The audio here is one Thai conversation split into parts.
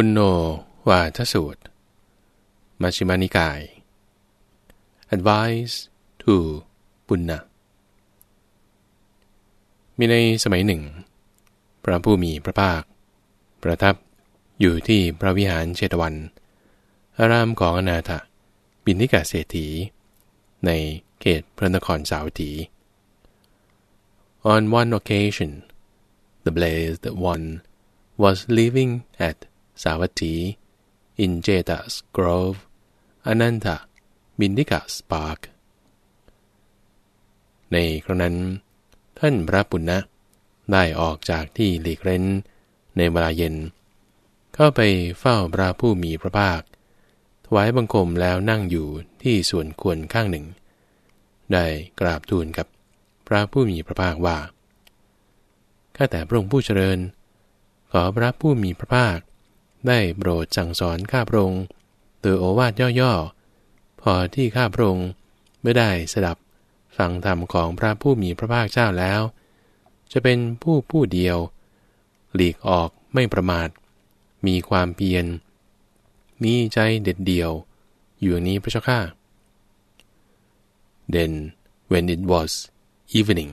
ปุณโญวาทสูตร มัชฌิมานิกาย Advice to ปุณณะมีในสมัยหนึ่ง พระผู้มีพระภาค ประทับอยู่ที่พระวิหารเชตวัน อารามของอนาถบินิกาเศรษฐี ในเขตพระนครสาวัตถี On one occasion the blessed one was living at Savatthi in Jeta's grove, Ananta Bindika's park ในครั้งนั้น ท่านพระปุณณะได้ออกจากที่หลีกเร้นในเวลาเย็น เข้าไปเฝ้าพระผู้มีพระภาค ถวายบังคมแล้วนั่งอยู่ที่ส่วนควรข้างหนึ่ง ได้กราบทูลกับพระผู้มีพระภาคว่า ข้าแต่พระองค์ผู้เจริญ ขอพระผู้มีพระภาค ได้โปรดสั่งสอนข้าพระองค์โดยโอวาทย่อๆ พอที่ข้าพระองค์ไม่ได้สดับฟังธรรมของพระผู้มีพระภาคเจ้าแล้ว จะเป็นผู้ผู้เดียว หลีกออกไม่ประมาท มีความเพียร มีใจเด็ดเดี่ยว อยู่นี้พระเจ้าข้า Then when it was evening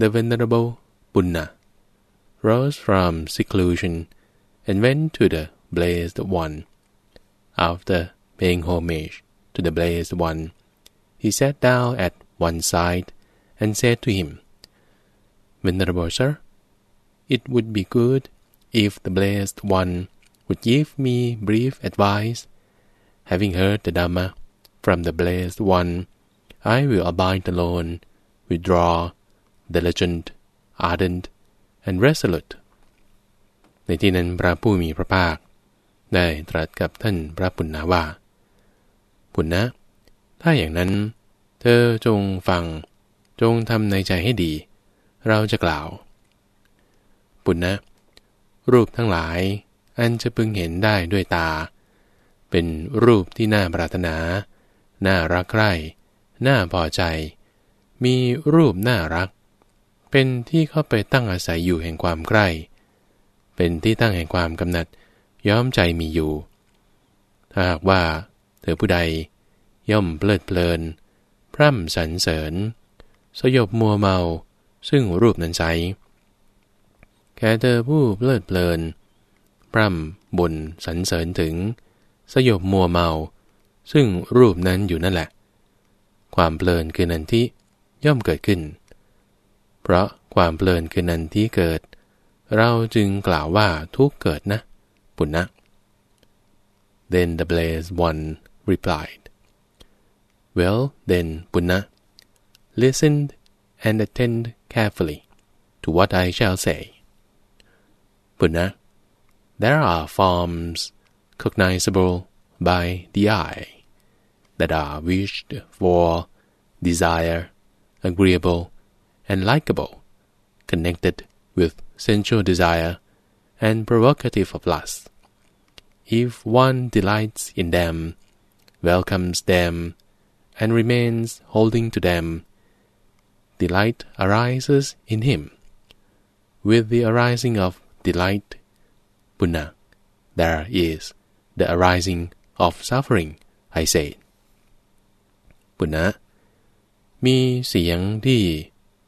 the venerable Punna rose from seclusion and went to the blessed one. After paying homage to the blessed one, he sat down at one side and said to him, Venerable sir, it would be good if the blessed one would give me brief advice. Having heard the Dhamma from the blessed one, I will abide alone, withdraw, diligent, ardent, and resolute ในที่นั้นพระผู้มีพระภาค ได้ตรัสกับท่านพระปุณณาว่าปุณณะถ้าอย่างนั้น เธอจงฟัง จงทำในใจให้ดี เราจะกล่าวปุณณะรูปทั้งหลาย อันจะพึงเห็นได้ด้วยตา เป็นรูปที่น่าปรารถนา น่ารักใคร่ น่าพอใจ มีรูปน่ารัก เป็นที่เข้าไปตั้งอาศัยอยู่แห่งความใกล้ เป็นที่ตั้งแห่งความกำหนัดย้อมใจมีอยู่ ถ้าหากว่า เธอผู้ใด ย่อมเพลิดเพลิน พร่ำสรรเสริญ สยบมัวเมา ซึ่งรูปนั้นใจแค่เธอผู้เพลิดเพลิน พร่ำบุญสรรเสริญถึง สยบมัวเมา ซึ่งรูปนั้นอยู่นั่นแหละ ความเพลินคือนันที่ย่อมเกิดขึ้น เพราะความเพลินคือนันที่เกิด เราจึงกล่าวว่าทุกเกิดนะ ปุณณนะ Then the blessed one replied, Well then, Punna, listen and attend carefully to what I shall say. Punna, there are forms cognizable by the eye that are wished for, desire, agreeable, and likable, connected with sensual desire, and provocative of lust. If one delights in them, welcomes them, and remains holding to them, delight arises in him. With the arising of delight, Punna, there is the arising of suffering, I say. ปุณณะมีเสียงที่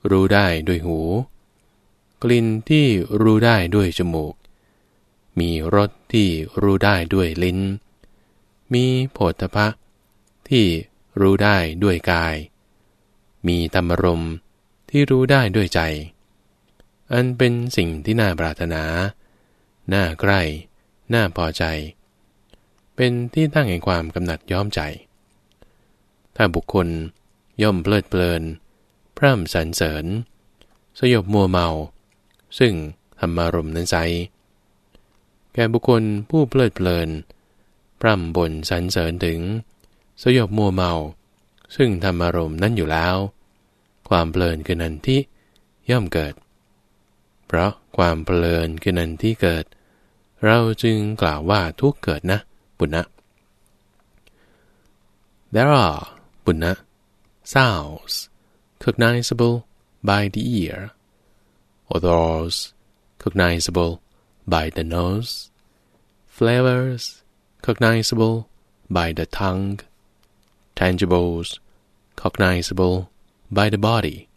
รู้ได้ด้วยหู กลิ่นที่รู้ได้ด้วยจมูก มีรสที่รู้ได้ด้วยลิ้น มีโผฏฐะที่รู้ได้ด้วยกาย มีธรรมรมที่รู้ได้ด้วยใจ อันเป็นสิ่งที่น่าปรารถนา น่าใกล้ น่าพอใจ เป็นที่ตั้งแห่งความกำหนัดย้อมใจ ถ้าบุคคลย่อมเพลิดเพลิน พร่ำสรรเสริญ สยบมัวเมา ซึ่งธรรมารมนั้นไซแก่บุคคลผู้เพลิดเพลิน พร่ำบ่นสรรเสริญถึง สยบมัวเมา ซึ่งธรรมารมนั้นอยู่แล้ว ความเพลินคือนันที่ย่อมเกิด เพราะความเพลินคือนันที่เกิด เราจึงกล่าวว่าทุกเกิดนะบุญนะ There are บุญนะ sounds cognizable by the ear odors cognizable by the nose, flavors cognizable by the tongue, tangibles cognizable by the body,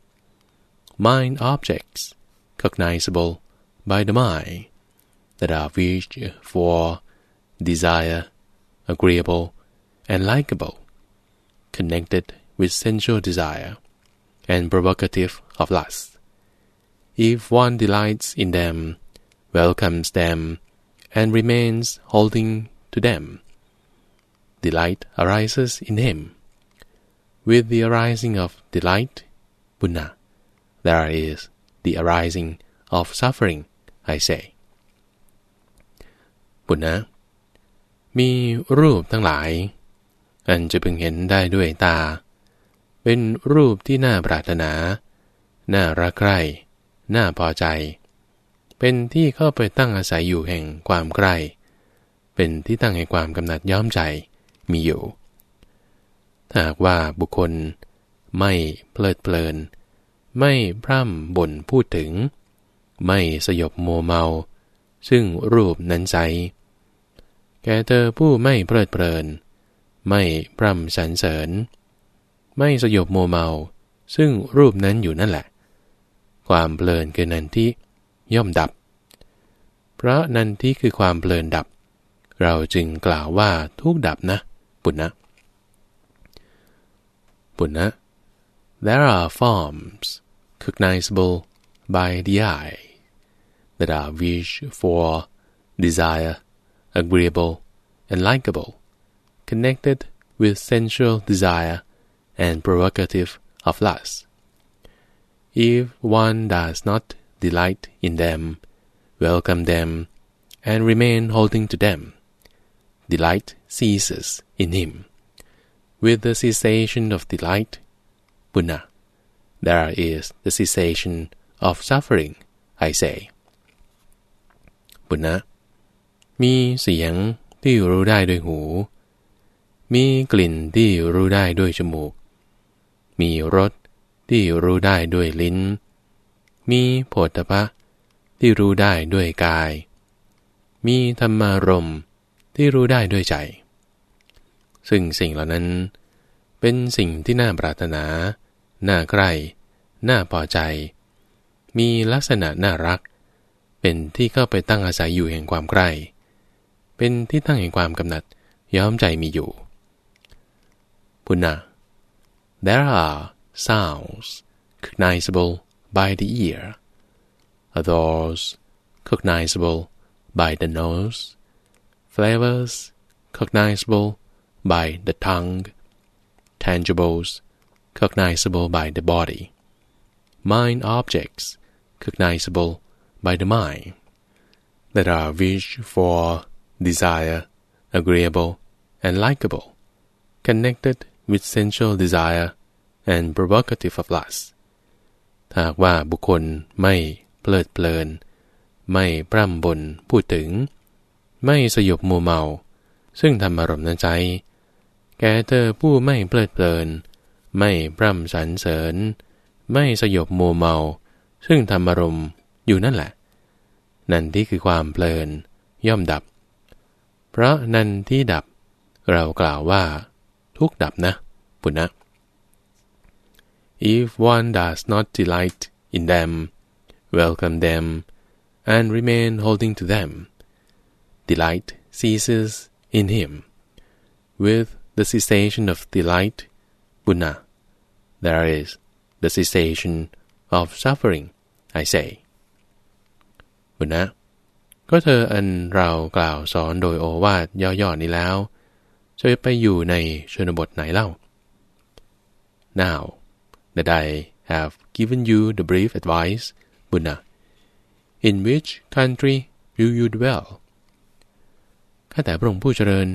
mind objects cognizable by the mind that are wished for, desire, agreeable, and likable, connected with sensual desire, and provocative of lust If one delights in them, welcomes them, and remains holding to them, delight arises in him. With the arising of delight, Buddha, there is the arising of suffering, I say. บุญนะ มีรูปทั้งหลาย อันจะพึงเห็นได้ด้วยตา เป็นรูปที่น่าปรารถนา น่ารักใคร่ น่าพอใจ เป็นที่เข้าไปตั้งอาศัยอยู่แห่งความใกล้เป็นที่ตั้งแห่งความกำหนัดย้อมใจมีอยู่ ถ้าหากว่าบุคคลไม่เพลิดเพลิน ไม่พร่ำบ่นพูดถึง ไม่สยบโมเมา ซึ่งรูปนั้นใจแกเธอผู้ไม่เพลิดเพลิน ไม่พร่ำสรรเสริญ ไม่สยบโมเมา ซึ่งรูปนั้นอยู่นั่นแหละ ความเพลินคือนันที่ย่อมดับเพราะนันที่คือความเพลินดับ เราจึงกล่าวว่าทุกดับนะปุณณนะปุณณนะ there are forms cognizable by the eye that are wish for desire agreeable, and likable, connected with sensual desire and provocative of lust. If one does not delight in them, welcome them, and remain holding to them, delight ceases in him. With the cessation of delight, Buddha, there is the cessation of suffering, I say. Buddha มีเสียงที่รู้ได้ด้วยหู มีกลิ่นที่รู้ได้ด้วยจมูก มีรส ที่รู้ได้ด้วยลิ้น มีโผฏฐะที่รู้ได้ด้วยกาย มีธรรมารมที่รู้ได้ด้วยใจ ซึ่งสิ่งเหล่านั้น เป็นสิ่งที่น่าปรารถนา น่าใกล้ น่าพอใจ มีลักษณะน่ารัก เป็นที่เข้าไปตั้งอาศัยอยู่แห่งความใกล้ เป็นที่ตั้งแห่งความกำหนัดย้อมใจมีอยู่พุณนะ there are sounds cognizable by the ear. Others cognizable by the nose? Flavors cognizable by the tongue? Tangibles cognizable by the body? Mind objects cognizable by the mind? That are wished for desire, agreeable, and likable, connected with sensual desire and provocative of lust ถ้าว่าบุคคลไม่เพลิดเพลิน ไม่พร่ำบนพูดถึง ไม่สยบมัวเมา ซึ่งทำอารมณ์นั้นใจ แกเธอผู้ไม่เพลิดเพลิน ไม่พร่ำสรรเสริญ ไม่สยบมัวเมา ซึ่งทำอารมณ์อยู่นั่นแหละ นั่นที่คือความเพลิน ย่อมดับ เพราะนั่นที่ดับ เรากล่าวว่า ทุกดับนะ ปุณนะ If one does not delight in them, welcome them, and remain holding to them, delight ceases in him. With the cessation of delight, Buddha, there is the cessation of suffering, I say. Buddha ก็เธออันเรากล่าวสอนโดยโอวาทย่อๆนี้แล้ว จะไปอยู่ในชนบทไหนเล่า Now that I have given you the brief advice Buddha in which country will you dwell ข้าแต่พระองค์ผู้เจริญ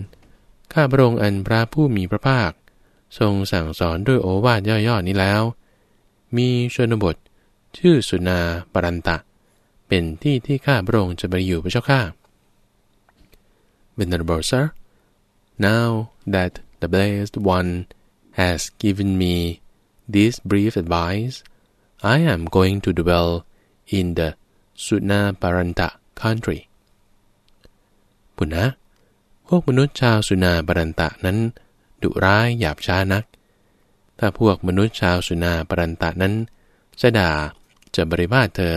ข้าพระองค์อันพระผู้มีพระภาค ทรงสั่งสอนด้วยโอวาทย่อๆนี้แล้ว มีชนบท ชื่อสุนาปรันตะ เป็นที่ที่ข้าพระองค์จะไปอยู่พระเจ้าข้า Venerable sir now that the blessed one has given me this brief advice I am going to dwell in the Suna Paranta country ปุณนะพวกมนุษย์ชาวสุนาบรันตะนั้น ดุร้ายหยาบช้านัก ถ้าพวกมนุษย์ชาวสุนาบรันตะนั้นจะด่าจะบริบาทเธอ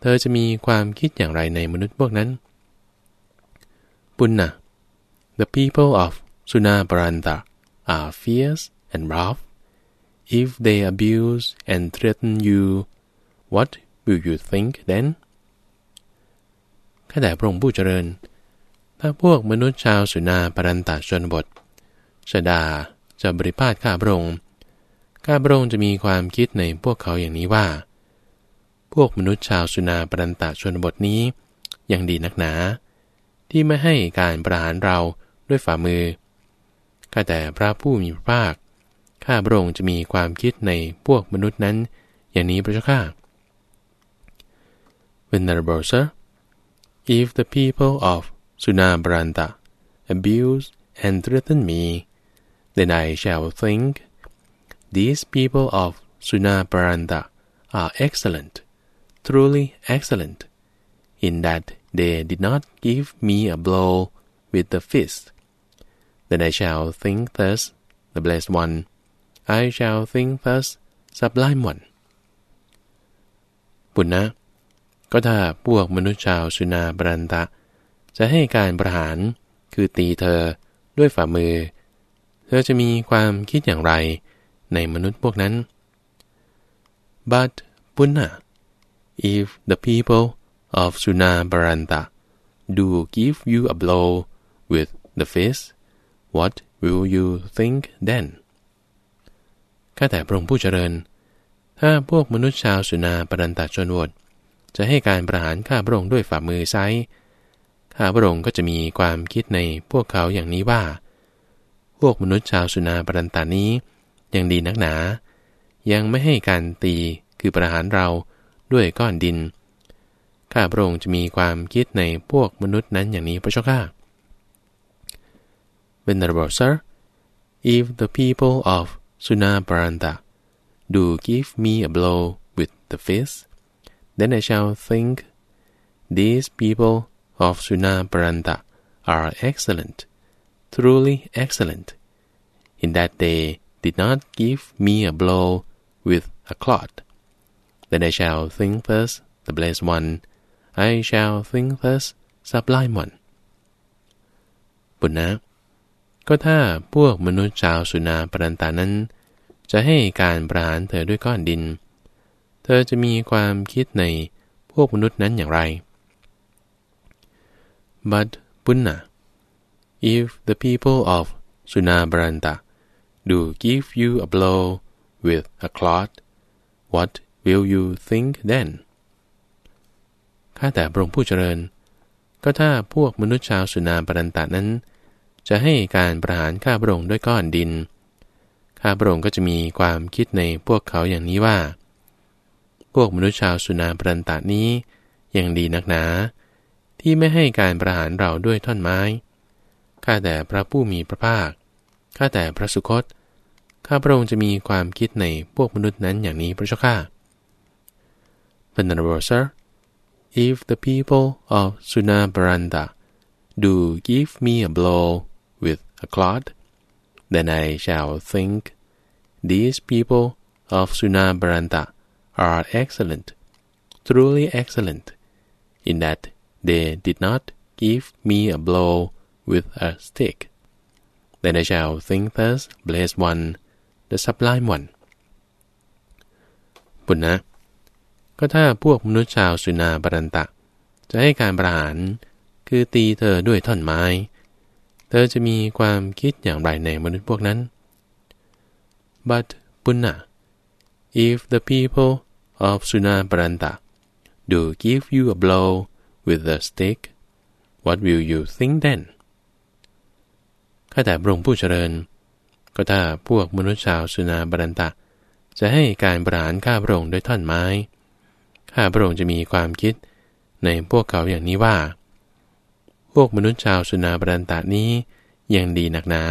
เธอจะมีความคิดอย่างไรในมนุษย์พวกนั้น ปุณนะ the people of Sunabaranta are fierce and rough if they abuse and threaten you what will you think then ข้าแต่พระองค์ผู้เจริญ ถ้าพวกมนุษย์ชาวสุนาปรันตชนบทชดาจะบริพาทข้าพระองค์ข้าพระองค์จะมีความคิดในพวกเขาอย่างนี้ว่า พวกมนุษย์ชาวสุนาปรันตชนบทนี้ยังดีนักหนา ที่ไม่ให้การประหารเราด้วยฝ่ามือข้าแต่พระผู้มีพระภาค ข้าพระองค์จะมีความคิดในพวกมนุษย์นั้น อย่างนี้พระเจ้าข้า Venerable sir if the people of Sunabranta abuse and threaten me then I shall think these people of Sunabranta are excellent truly excellent in that they did not give me a blow with the fist then I shall think thus the blessed one I shall think thus sublime one ปุณนะ ก็ถ้าพวกมนุษย์ชาวสุนาบรันตะ จะให้การประหารคือตีเธอด้วยฝ่ามือ เธอจะมีความคิดอย่างไรในมนุษย์พวกนั้น but ปุณนะ if the people of Sunabaranta do give you a blow with the fist what will you think then ข้าแต่พระองค์ผู้เจริญ ถ้าพวกมนุษย์ชาวสุนาปรันตชนวดจะให้การประหารข้าพระองค์ด้วยฝ่ามือไซข้าพระองค์ก็จะมีความคิดในพวกเขาอย่างนี้ว่า พวกมนุษย์ชาวสุนาปรันตานี้ยังดีนักหนา ยังไม่ให้การตีคือประหารเราด้วยก้อนดิน ข้าพระองค์จะมีความคิดในพวกมนุษย์นั้นอย่างนี้พระเจ้าข้า Venerable sir if the people of Sunabaranta do give me a blow with the fist then I shall think these people of Sunabaranta are excellent truly excellent in that they did not give me a blow with a clod then I shall think thus the blessed one I shall think thus sublime one บุญนะ ก็ถ้าพวกมนุษย์ชาวสุนาปรันตานั้น จะให้การประหารเธอด้วยก้อนดิน เธอจะมีความคิดในพวกมนุษย์นั้นอย่างไร but ปุณนะ if the people of Sunabranta do give you a blow with a clod what will you think then ข้าแต่พระองค์ผู้เจริญ ก็ถ้าพวกมนุษย์ชาวสุนาปรันตะนั้น จะให้การประหารข้าพระองค์ด้วยก้อนดิน ข้าพระองค์ก็จะมีความคิดในพวกเขาอย่างนี้ว่า พวกมนุษย์ชาวสุนาปรันตะนี้ยังดีนักหนา ที่ไม่ให้การประหารเราด้วยท่อนไม้ ข้าแต่พระผู้มีพระภาค ข้าแต่พระสุคต ข้าพระองค์จะมีความคิดในพวกมนุษย์นั้นอย่างนี้พระเจ้าข้า Venerable sir if the people of Sunabaranta do give me a blow a clod, then I shall think these people of Sunabaranta are excellent, truly excellent, in that they did not give me a blow with a stick. Then I shall think thus, blessed one, the sublime one. ปุณนะ ก็ถ้าพวกมนุษย์ชาวสุนาบรันตะ จะให้การประหารคือตีเธอด้วยท่อนไม้ เธอจะมีความคิดอย่างไรในมนุษย์พวกนั้น but ปุณนะ if the people of Sunabranta do give you a blow with a stick what will you think then ข้าแต่พระองค์ผู้เจริญ ก็ถ้าพวกมนุษย์ชาวสุนาบรันตะ จะให้การประหารข้าพระองค์ด้วยท่อนไม้ ข้าพระองค์จะมีความคิดในพวกเขาอย่างนี้ว่า พวกมนุษย์ชาวสุนาบรันตะนี้ยังดีหนักหนา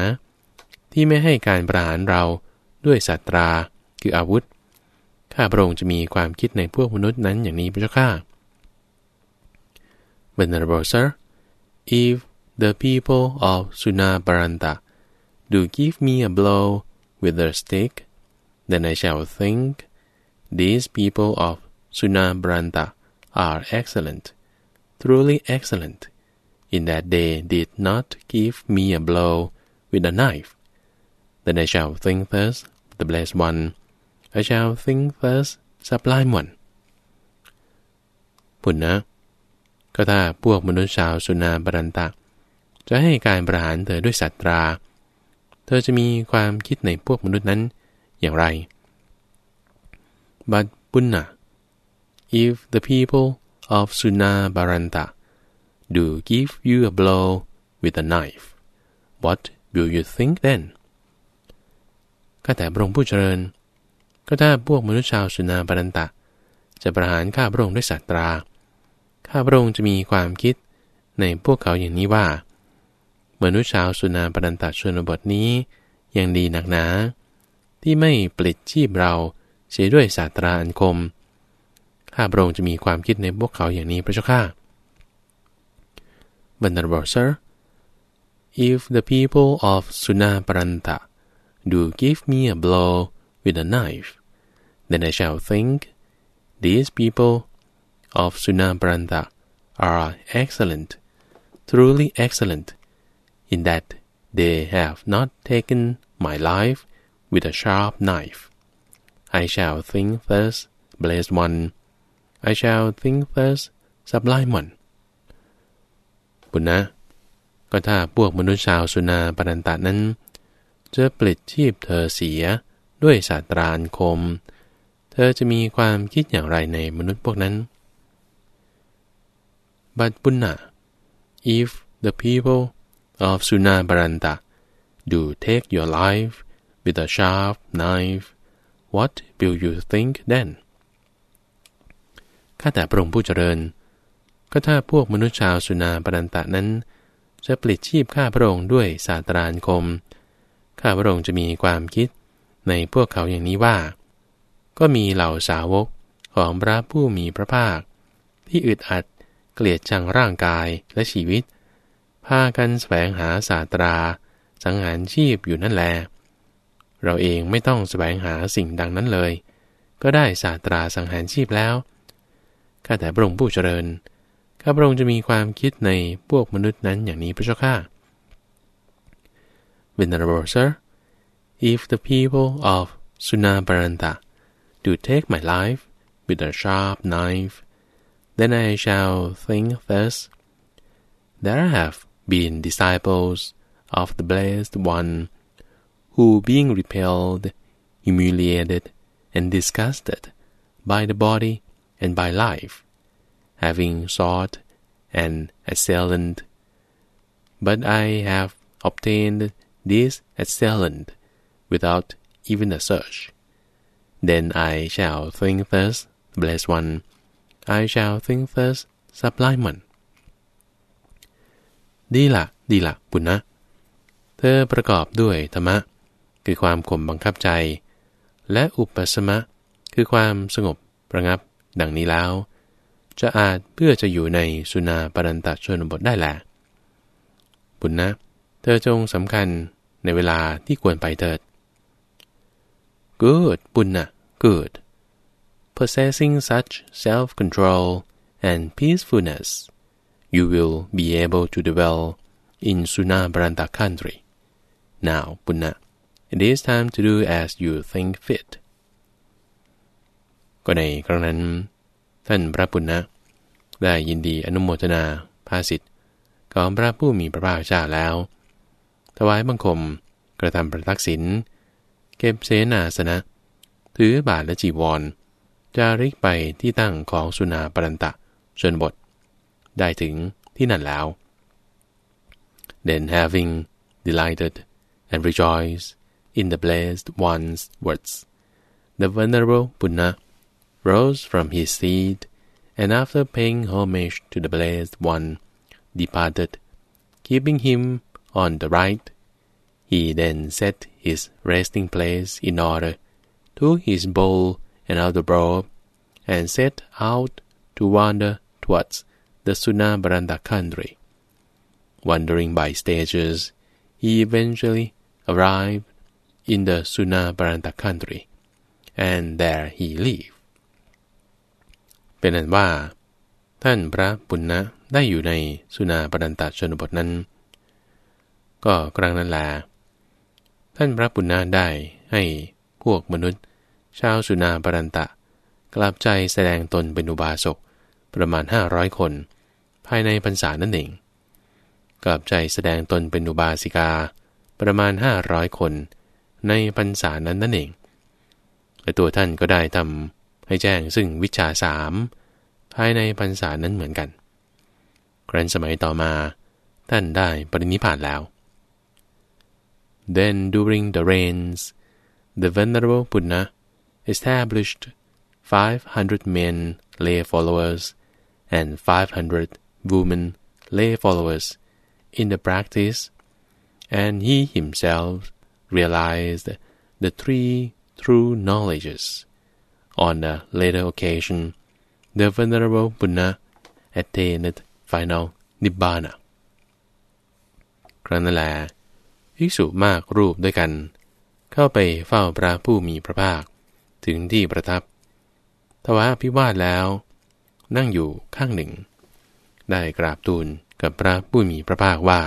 ที่ไม่ให้การประหารเราด้วยสัตรา คืออาวุธ ข้าพระองค์จะมีความคิดในพวกมนุษย์นั้นอย่างนี้พระเจ้าข้า Venerable sir if the people of Sunabaranta do give me a blow with their stick, then I shall think, these people of Sunabaranta are excellent, truly excellent, in that they did not give me a blow with a knife. Then I shall think thus, the blessed one, I shall think thus, sublime one. พุนนะ ก็ถ้าพวกมนุษย์ชาวสุนาบรันตะ จะให้การประหารเธอด้วยสัตรา เธอจะมีความคิดในพวกมนุษย์นั้นอย่างไร but Punna if the people of Sunabaranta do give you a blow with a knife what will you think then ข้าแต่พระองค์ผู้เจริญ ก็ถ้าพวกมนุษย์ชาวสุนาบารันตะ จะประหารข้าพระองค์ด้วยสัตรา ข้าพระองค์จะมีความคิดในพวกเขาอย่างนี้ว่า มนุษย์ชาวสุนาบารันตะชนบทนี้ยังดีหนักหนา ที่ไม่ปลิดชีพเราเสียด้วยสาตราอันคม ข้าพระองค์จะมีความคิดในพวกเขาอย่างนี้พระเจ้าข้า Venerable sir if the people of Sunaparanta do give me a blow with a knife, then I shall think, these people of Sunaparanta are excellent, truly excellent, in that they have not taken my life with a sharp knife. I shall think thus, blessed one. I shall think thus, sublime one. บุญนะก็ถ้าพวกมนุษย์ชาวสุนาปรันตะนั้น จะปลิดชีพเธอเสียด้วยศาสตราอันคม เธอจะมีความคิดอย่างไรในมนุษย์พวกนั้น But Punna if the people of Sunabaranta do take your life with a sharp knife what will you think then ข้าแต่พระองค์ผู้เจริญ ก็ถ้าพวกมนุษย์ชาวสุนาบรันตะนั้น จะปลิดชีพข้าพระองค์ด้วยศาสตราคม ข้าพระองค์จะมีความคิดในพวกเขาอย่างนี้ว่า ก็มีเหล่าสาวกของพระผู้มีพระภาค ที่อึดอัดเกลียดชังร่างกายและชีวิต พากันแสวงหาศาสตรา สังหารชีพอยู่นั่นแล เราเองไม่ต้องแสวงหาสิ่งดังนั้นเลย ก็ได้ศาสตราสังหารชีพแล้วข้าแต่พระองค์ผู้เจริญ ข้าพระองค์จะมีความคิดในพวกมนุษย์นั้นอย่างนี้พระเจ้าข้า Venerable sir if the people of Sunabaranta do take my life with a sharp knife then I shall think thus there have been disciples of the blessed one who being repelled humiliated and disgusted by the body and by life, having sought an assailant. But I have obtained this assailant without even a search. Then I shall think thus, blessed one. I shall think thus, sublime one. ดีละดีละปุณนะเธอประกอบด้วยธรรมะ คือความข่มบังคับใจ และอุปสมะ คือความสงบระงับ ดังนี้แล้ว จะอาจเพื่อจะอยู่ในสุนาปรันตชนบทได้แหละบุญนะ เธอจงสำคัญในเวลาที่ควรไปเถิด Good บุญนะ Good possessing such self-control and peacefulness you will be able to dwell in Sunabranta country now บุญนะ it is time to do as you think fit ก็ในครั้งนั้น ท่านพระปุณณะได้ยินดีอนุโมทนาภาสิทธิ์ของพระผู้มีพระภาคเจ้าแล้ว ถวายบังคมกระทำประทักษิณเก็บเสนาสนะ ถือบาทและจีวร จาริกไปที่ตั้งของสุนาปรันตะชนบท ได้ถึงที่นั่นแล้ว then having delighted and rejoiced in the blessed one's words the venerable Punna rose from his seat, and after paying homage to the blessed one, departed, keeping him on the right. He then set his resting place in order, took his bowl and outer robe, and set out to wander towards the Sunabaranda country. wandering by stages, he eventually arrived in the Sunabaranta country, and there he lived. เป็นนั้นว่า ท่านพระปุณณะได้อยู่ในสุนาปันตชนบทนั้น ก็ครั้งนั้นแลท่านพระปุณณะได้ให้พวกมนุษย์ ชาวสุนาปรันตะ กลับใจแสดงตนเป็นอุบาสกประมาณห้าร้อยคน ภายในพรรษานั่นเอง กลับใจแสดงตนเป็นอุบาสิกา ประมาณห้าร้อยคน ในพรรษานั้นนั่นเองและตัวท่านก็ได้ทำ ให้แจ้งซึ่งวิชาสามภายในพรรษานั้นเหมือนกัน ครั้นสมัยต่อมา ท่านได้ปรินิพานแล้ว Then during the reigns the venerable Buddha established 500 men lay followers and 500 women lay followers in the practice and he himself realized the three true knowledges on a later occasion the venerable Buddha attained final nibbana ครั้นแหละภิกษุมากรูปด้วยกัน เข้าไปเฝ้าพระผู้มีพระภาค ถึงที่ประทับ ทว่าพิวาทแล้ว นั่งอยู่ข้างหนึ่ง ได้กราบทูลกับพระผู้มีพระภาคว่า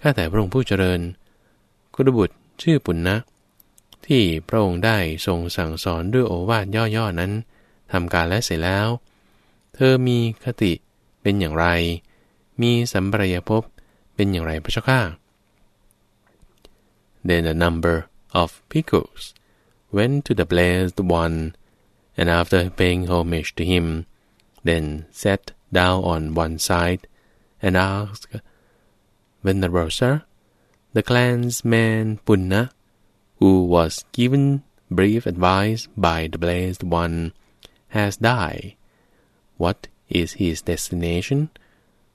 ข้าแต่พระองค์ผู้เจริญกุฎบุตรชื่อปุณณนะ ที่พระองค์ได้ทรงสั่งสอนด้วยโอวาทย่อๆนั้นทำการและเสร็จแล้ว เธอมีคติเป็นอย่างไร มีสัมปรายภพเป็นอย่างไรพระเจ้าข้า Then a number of pickles went to the blessed one, and after paying homage to him, then sat down on one side and asked, Venerable sir, the clansman Punna, who was given brief advice by the blessed one, has died. What is his destination?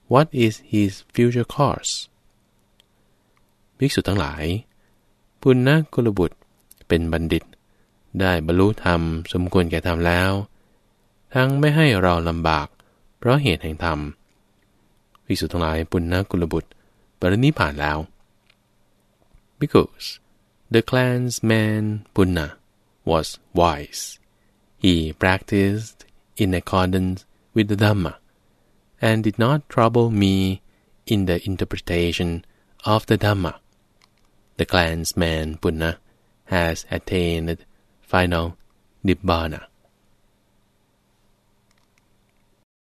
What is his future course? ภิกษุทั้งหลาย ปุณณกุลบุตรเป็นบัณฑิต ได้บรรลุธรรมสมควรแก่ธรรมแล้ว ทั้งไม่ให้เราลำบาก เพราะเหตุแห่งธรรม ภิกษุทั้งหลายปุณณกุลบุตรปรินิพานแล้ว because the clansman Punna was wise he practiced in accordance with the Dhamma and did not trouble me in the interpretation of the Dhamma. The clansman Punna has attained final Nibbana.